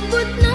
sebut nama